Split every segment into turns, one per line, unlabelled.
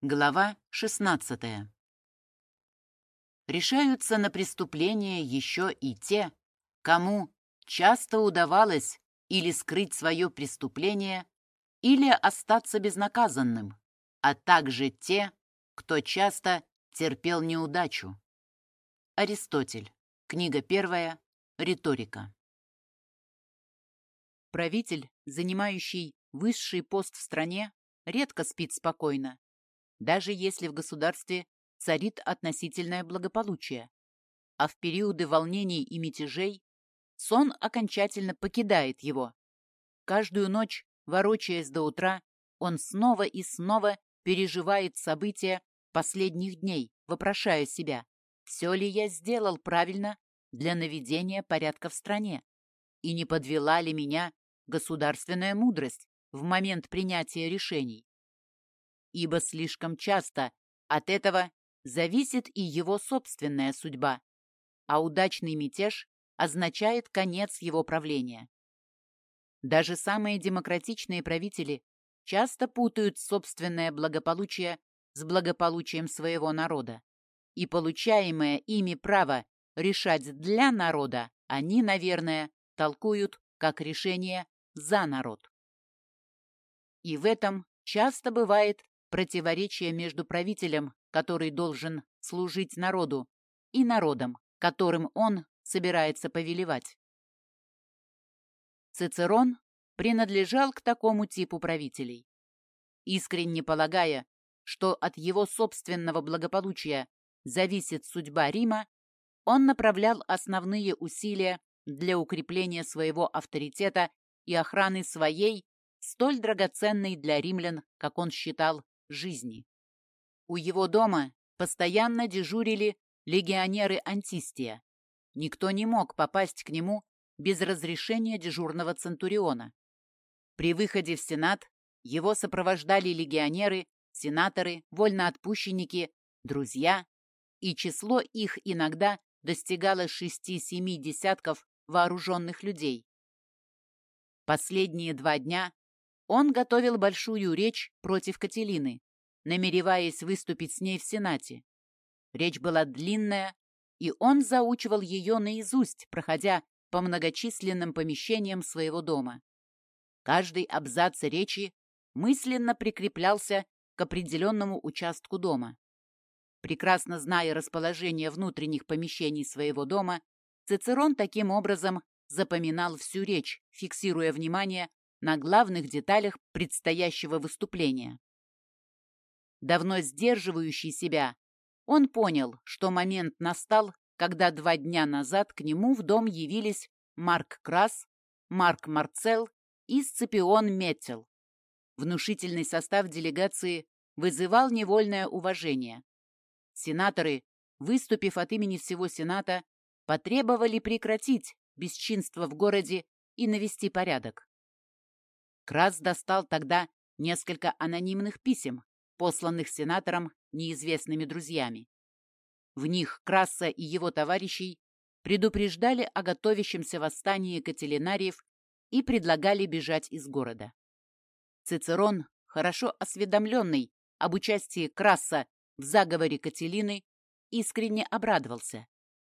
Глава 16. Решаются на преступления еще и те, кому часто удавалось или скрыть свое преступление, или остаться безнаказанным, а также те, кто часто терпел неудачу. Аристотель. Книга первая. Риторика. Правитель, занимающий высший пост в стране, редко спит спокойно даже если в государстве царит относительное благополучие. А в периоды волнений и мятежей сон окончательно покидает его. Каждую ночь, ворочаясь до утра, он снова и снова переживает события последних дней, вопрошая себя, все ли я сделал правильно для наведения порядка в стране, и не подвела ли меня государственная мудрость в момент принятия решений ибо слишком часто от этого зависит и его собственная судьба, а удачный мятеж означает конец его правления. Даже самые демократичные правители часто путают собственное благополучие с благополучием своего народа, и получаемое ими право решать для народа они, наверное, толкуют как решение за народ. И в этом часто бывает противоречие между правителем, который должен служить народу, и народом, которым он собирается повелевать. Цицерон принадлежал к такому типу правителей. Искренне полагая, что от его собственного благополучия зависит судьба Рима, он направлял основные усилия для укрепления своего авторитета и охраны своей, столь драгоценной для римлян, как он считал, жизни. У его дома постоянно дежурили легионеры Антистия. Никто не мог попасть к нему без разрешения дежурного центуриона. При выходе в Сенат его сопровождали легионеры, сенаторы, вольноотпущенники, друзья, и число их иногда достигало шести-семи десятков вооруженных людей. Последние два дня он готовил большую речь против Кателины, намереваясь выступить с ней в Сенате. Речь была длинная, и он заучивал ее наизусть, проходя по многочисленным помещениям своего дома. Каждый абзац речи мысленно прикреплялся к определенному участку дома. Прекрасно зная расположение внутренних помещений своего дома, Цицерон таким образом запоминал всю речь, фиксируя внимание на главных деталях предстоящего выступления. Давно сдерживающий себя, он понял, что момент настал, когда два дня назад к нему в дом явились Марк Крас, Марк Марцел и Сципион Метцел. Внушительный состав делегации вызывал невольное уважение. Сенаторы, выступив от имени всего Сената, потребовали прекратить бесчинство в городе и навести порядок. Крас достал тогда несколько анонимных писем, посланных сенатором неизвестными друзьями. В них Краса и его товарищей предупреждали о готовящемся восстании кателинариев и предлагали бежать из города. Цицерон, хорошо осведомленный об участии Краса в заговоре Кателины, искренне обрадовался.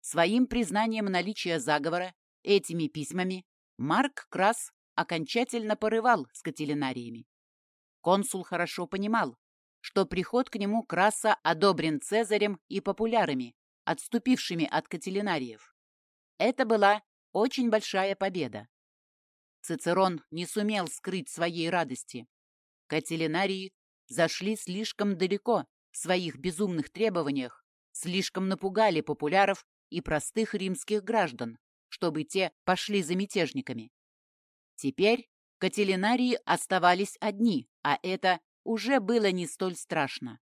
Своим признанием наличия заговора этими письмами Марк Крас окончательно порывал с кателинариями. Консул хорошо понимал, что приход к нему Краса одобрен Цезарем и популярами, отступившими от кателинариев. Это была очень большая победа. Цицерон не сумел скрыть своей радости. Кателинарии зашли слишком далеко в своих безумных требованиях, слишком напугали популяров и простых римских граждан, чтобы те пошли за мятежниками. Теперь кателинарии оставались одни, а это уже было не столь страшно.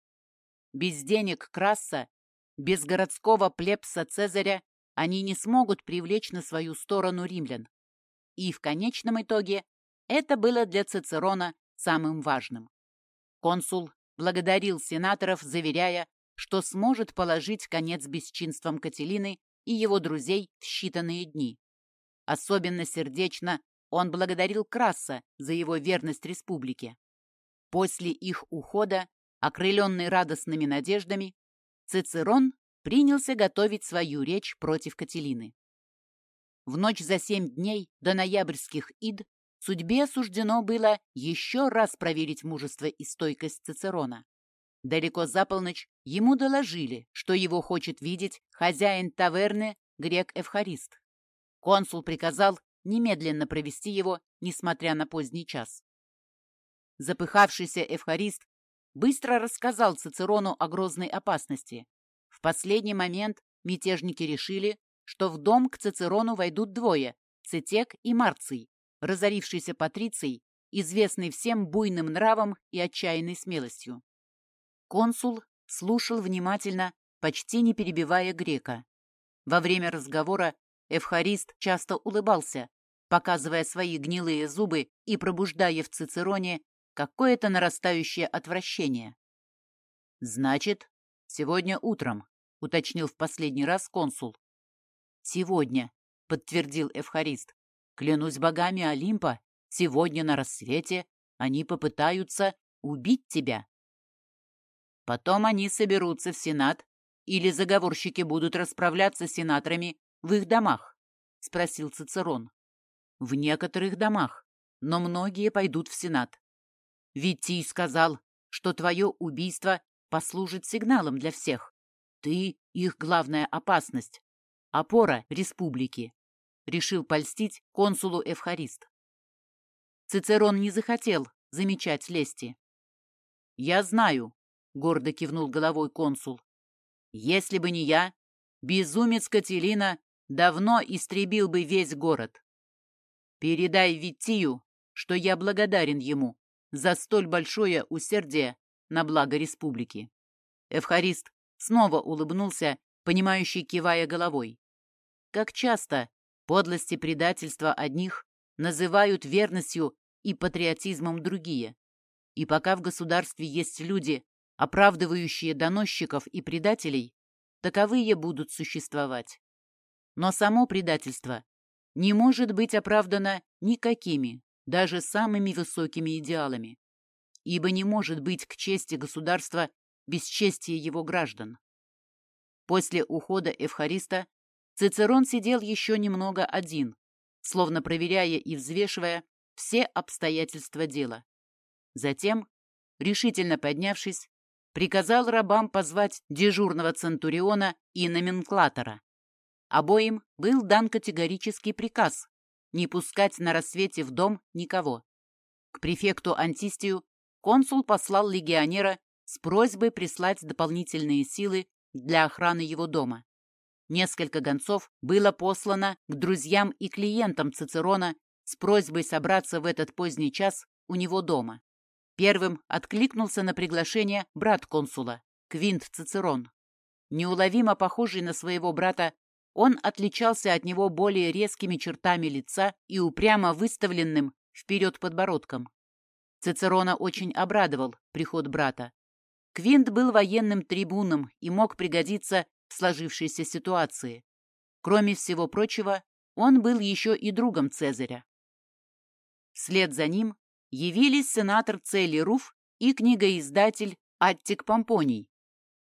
Без денег Краса, без городского плебса Цезаря они не смогут привлечь на свою сторону римлян. И в конечном итоге это было для Цицерона самым важным. Консул благодарил сенаторов, заверяя, что сможет положить конец бесчинствам Кателины и его друзей в считанные дни. Особенно сердечно он благодарил Краса за его верность республике. После их ухода Окрыленный радостными надеждами, Цицерон принялся готовить свою речь против Кателины. В ночь за семь дней до ноябрьских ид судьбе суждено было еще раз проверить мужество и стойкость Цицерона. Далеко за полночь ему доложили, что его хочет видеть хозяин таверны грек Эвхарист. Консул приказал немедленно провести его, несмотря на поздний час. Запыхавшийся Эвхарист быстро рассказал Цицерону о грозной опасности. В последний момент мятежники решили, что в дом к Цицерону войдут двое – Цитек и Марций, разорившийся патриций, известный всем буйным нравом и отчаянной смелостью. Консул слушал внимательно, почти не перебивая грека. Во время разговора Эвхарист часто улыбался, показывая свои гнилые зубы и пробуждая в Цицероне какое-то нарастающее отвращение. «Значит, сегодня утром», — уточнил в последний раз консул. «Сегодня», — подтвердил Эвхарист. «Клянусь богами Олимпа, сегодня на рассвете они попытаются убить тебя». Потом они соберутся в Сенат, или заговорщики будут расправляться с сенаторами в их домах? — спросил Цицерон. В некоторых домах, но многие пойдут в Сенат. Витий сказал, что твое убийство послужит сигналом для всех. Ты — их главная опасность, опора республики. Решил польстить консулу Эвхарист. Цицерон не захотел замечать лести. «Я знаю», — гордо кивнул головой консул. «Если бы не я, безумец Кателина давно истребил бы весь город. Передай Витию, что я благодарен ему за столь большое усердие на благо республики. Эвхарист снова улыбнулся, понимающий, кивая головой. Как часто подлости предательства одних называют верностью и патриотизмом другие. И пока в государстве есть люди, оправдывающие доносчиков и предателей, таковые будут существовать. Но само предательство не может быть оправдано никакими, даже самыми высокими идеалами, ибо не может быть к чести государства бесчестие его граждан. После ухода Эвхариста Цицерон сидел еще немного один, словно проверяя и взвешивая все обстоятельства дела. Затем, решительно поднявшись, приказал рабам позвать дежурного центуриона и номенклатора. Обоим был дан категорический приказ не пускать на рассвете в дом никого. К префекту Антистию консул послал легионера с просьбой прислать дополнительные силы для охраны его дома. Несколько гонцов было послано к друзьям и клиентам Цицерона с просьбой собраться в этот поздний час у него дома. Первым откликнулся на приглашение брат консула, Квинт Цицерон. Неуловимо похожий на своего брата, он отличался от него более резкими чертами лица и упрямо выставленным вперед подбородком. Цицерона очень обрадовал приход брата. Квинт был военным трибуном и мог пригодиться в сложившейся ситуации. Кроме всего прочего, он был еще и другом Цезаря. Вслед за ним явились сенатор Цели Руф и книгоиздатель Аттик Помпоний,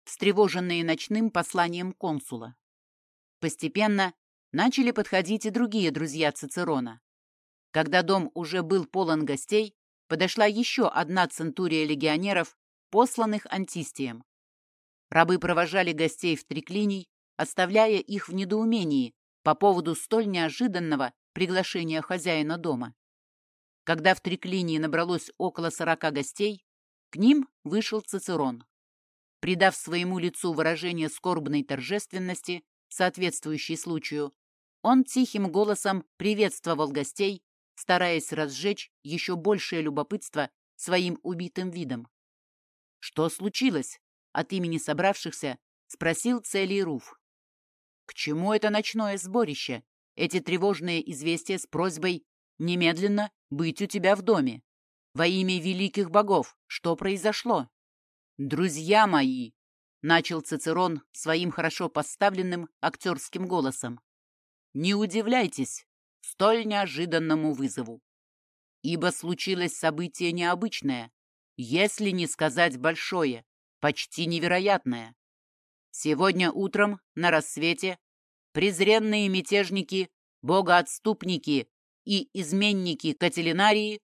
встревоженные ночным посланием консула. Постепенно начали подходить и другие друзья Цицерона. Когда дом уже был полон гостей, подошла еще одна центурия легионеров, посланных Антистием. Рабы провожали гостей в триклиний, оставляя их в недоумении по поводу столь неожиданного приглашения хозяина дома. Когда в триклинии набралось около сорока гостей, к ним вышел Цицерон. Придав своему лицу выражение скорбной торжественности, соответствующий случаю, он тихим голосом приветствовал гостей, стараясь разжечь еще большее любопытство своим убитым видом. «Что случилось?» — от имени собравшихся спросил Целий Руф. «К чему это ночное сборище? Эти тревожные известия с просьбой немедленно быть у тебя в доме. Во имя великих богов, что произошло?» «Друзья мои!» Начал Цицерон своим хорошо поставленным актерским голосом. «Не удивляйтесь столь неожиданному вызову. Ибо случилось событие необычное, если не сказать большое, почти невероятное. Сегодня утром, на рассвете, презренные мятежники, богоотступники и изменники Кателинарии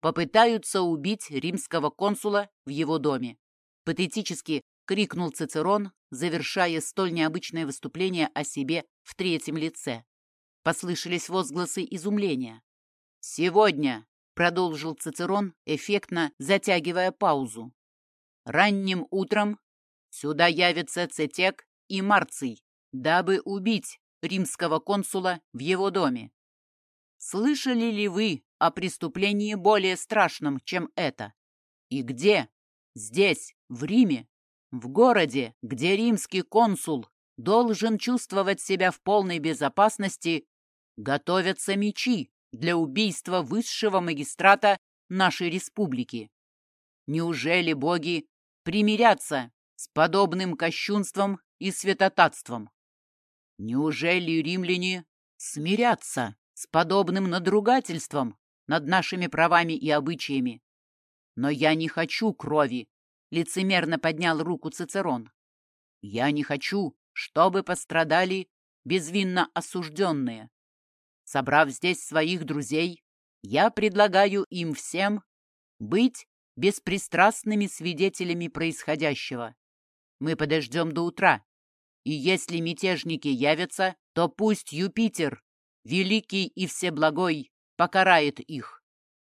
попытаются убить римского консула в его доме. Патетически крикнул Цицерон, завершая столь необычное выступление о себе в третьем лице. Послышались возгласы изумления. «Сегодня», — продолжил Цицерон, эффектно затягивая паузу, «ранним утром сюда явятся Цетек и Марций, дабы убить римского консула в его доме. Слышали ли вы о преступлении более страшном, чем это? И где? Здесь, в Риме, в городе, где римский консул должен чувствовать себя в полной безопасности, готовятся мечи для убийства высшего магистрата нашей республики. Неужели боги примирятся с подобным кощунством и святотатством? Неужели римляне смирятся с подобным надругательством над нашими правами и обычаями? Но я не хочу крови, лицемерно поднял руку Цицерон. Я не хочу, чтобы пострадали безвинно осужденные. Собрав здесь своих друзей, я предлагаю им всем быть беспристрастными свидетелями происходящего. Мы подождем до утра, и если мятежники явятся, то пусть Юпитер, великий и всеблагой, покарает их,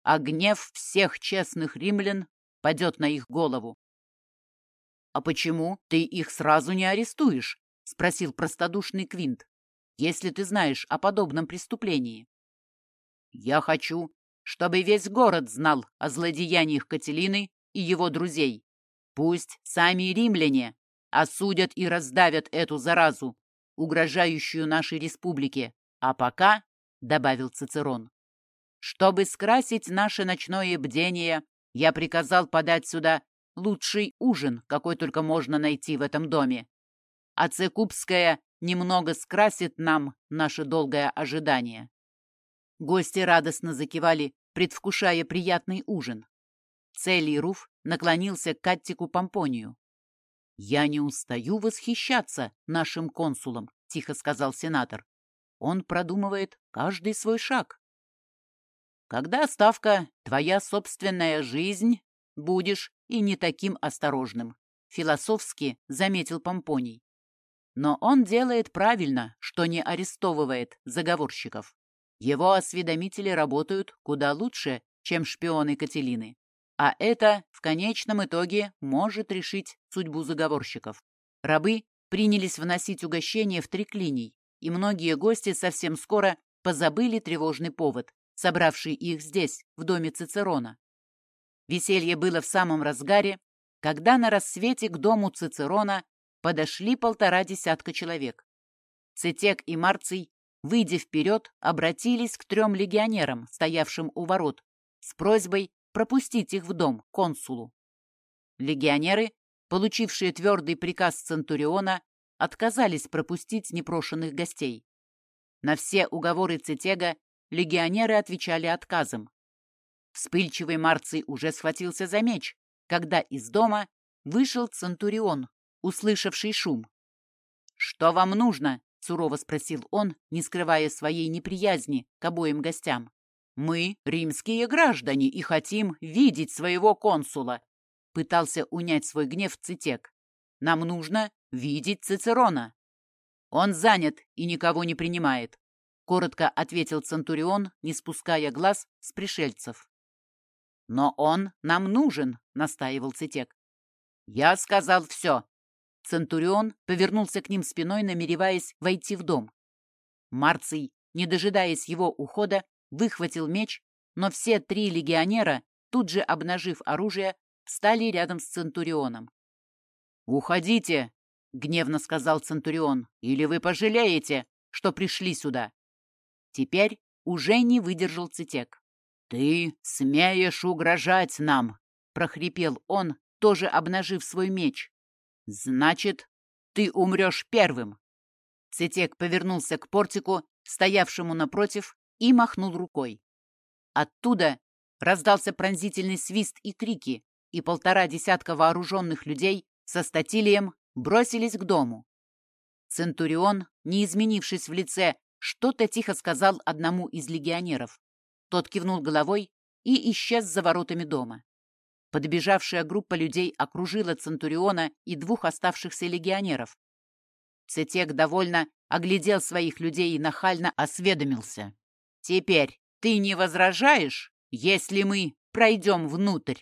а гнев всех честных римлян падет на их голову. «А почему ты их сразу не арестуешь?» — спросил простодушный Квинт. «Если ты знаешь о подобном преступлении». «Я хочу, чтобы весь город знал о злодеяниях Кателины и его друзей. Пусть сами римляне осудят и раздавят эту заразу, угрожающую нашей республике. А пока, — добавил Цицерон, — чтобы скрасить наше ночное бдение, я приказал подать сюда лучший ужин, какой только можно найти в этом доме. А Цекубская немного скрасит нам наше долгое ожидание. Гости радостно закивали, предвкушая приятный ужин. Целий наклонился к Каттику Помпонию. «Я не устаю восхищаться нашим консулом», — тихо сказал сенатор. «Он продумывает каждый свой шаг». «Когда ставка — твоя собственная жизнь, будешь и не таким осторожным», — философски заметил Помпоний. «Но он делает правильно, что не арестовывает заговорщиков. Его осведомители работают куда лучше, чем шпионы Кателины. А это в конечном итоге может решить судьбу заговорщиков. Рабы принялись вносить угощения в триклиний, и многие гости совсем скоро позабыли тревожный повод, собравший их здесь, в доме Цицерона. Веселье было в самом разгаре, когда на рассвете к дому Цицерона подошли полтора десятка человек. Цитек и Марций, выйдя вперед, обратились к трем легионерам, стоявшим у ворот, с просьбой пропустить их в дом, консулу. Легионеры, получившие твердый приказ Центуриона, отказались пропустить непрошенных гостей. На все уговоры Цитега легионеры отвечали отказом. Вспыльчивый Марций уже схватился за меч, когда из дома вышел Центурион, услышавший шум. «Что вам нужно?» — сурово спросил он, не скрывая своей неприязни к обоим гостям. «Мы римские граждане и хотим видеть своего консула», — пытался унять свой гнев Цитек. «Нам нужно видеть Цицерона». «Он занят и никого не принимает», — коротко ответил Центурион, не спуская глаз с пришельцев. «Но он нам нужен», — настаивал Цитек. «Я сказал все». Центурион повернулся к ним спиной, намереваясь войти в дом. Марций, не дожидаясь его ухода, выхватил меч, но все три легионера, тут же обнажив оружие, встали рядом с Центурионом. «Уходите!» — гневно сказал Центурион. «Или вы пожалеете, что пришли сюда!» Теперь уже не выдержал Цитек. «Ты смеешь угрожать нам!» — прохрипел он, тоже обнажив свой меч. «Значит, ты умрешь первым!» Цитек повернулся к портику, стоявшему напротив, и махнул рукой. Оттуда раздался пронзительный свист и крики, и полтора десятка вооруженных людей со статилием бросились к дому. Центурион, не изменившись в лице, что-то тихо сказал одному из легионеров. Тот кивнул головой и исчез за воротами дома. Подбежавшая группа людей окружила Центуриона и двух оставшихся легионеров. Цетек довольно оглядел своих людей и нахально осведомился. «Теперь ты не возражаешь, если мы пройдем внутрь?»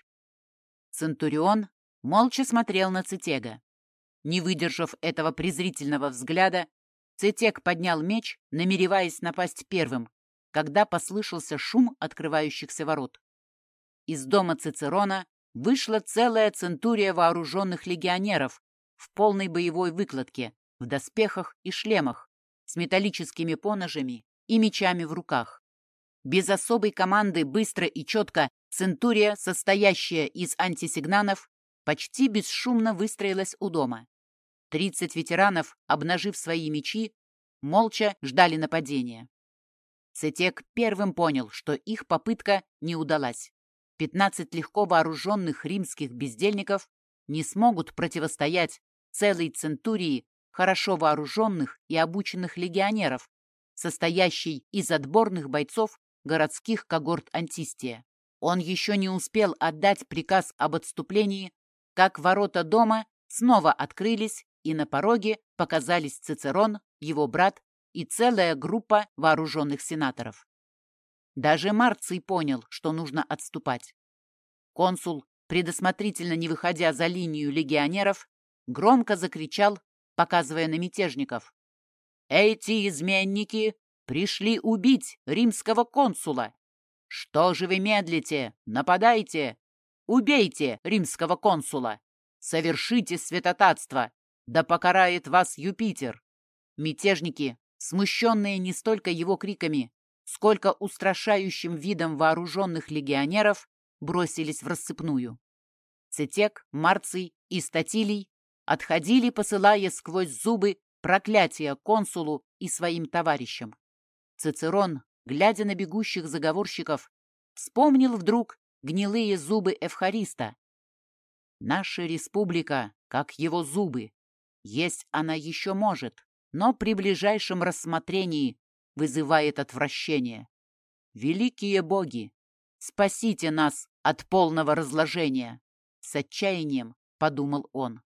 Центурион молча смотрел на Цитега. Не выдержав этого презрительного взгляда, Цитек поднял меч, намереваясь напасть первым, когда послышался шум открывающихся ворот. Из дома Цицерона вышла целая центурия вооруженных легионеров в полной боевой выкладке, в доспехах и шлемах, с металлическими поножами и мечами в руках. Без особой команды быстро и четко центурия, состоящая из антисигнанов, почти бесшумно выстроилась у дома. Тридцать ветеранов, обнажив свои мечи, молча ждали нападения. Цетек первым понял, что их попытка не удалась. Пятнадцать легко вооруженных римских бездельников не смогут противостоять целой центурии хорошо вооруженных и обученных легионеров, состоящей из отборных бойцов городских когорт Антистия. Он еще не успел отдать приказ об отступлении, как ворота дома снова открылись, и на пороге показались Цицерон, его брат и целая группа вооруженных сенаторов. Даже Марций понял, что нужно отступать. Консул, предусмотрительно не выходя за линию легионеров, громко закричал показывая на мятежников. «Эти изменники пришли убить римского консула! Что же вы медлите? Нападайте! Убейте римского консула! Совершите святотатство! Да покарает вас Юпитер!» Мятежники, смущенные не столько его криками, сколько устрашающим видом вооруженных легионеров, бросились в рассыпную. Цитек, Марций и Статилий отходили, посылая сквозь зубы проклятия консулу и своим товарищам. Цицерон, глядя на бегущих заговорщиков, вспомнил вдруг гнилые зубы Эвхариста. Наша республика, как его зубы. Есть она еще может, но при ближайшем рассмотрении вызывает отвращение. Великие боги, спасите нас от полного разложения! С отчаянием подумал он.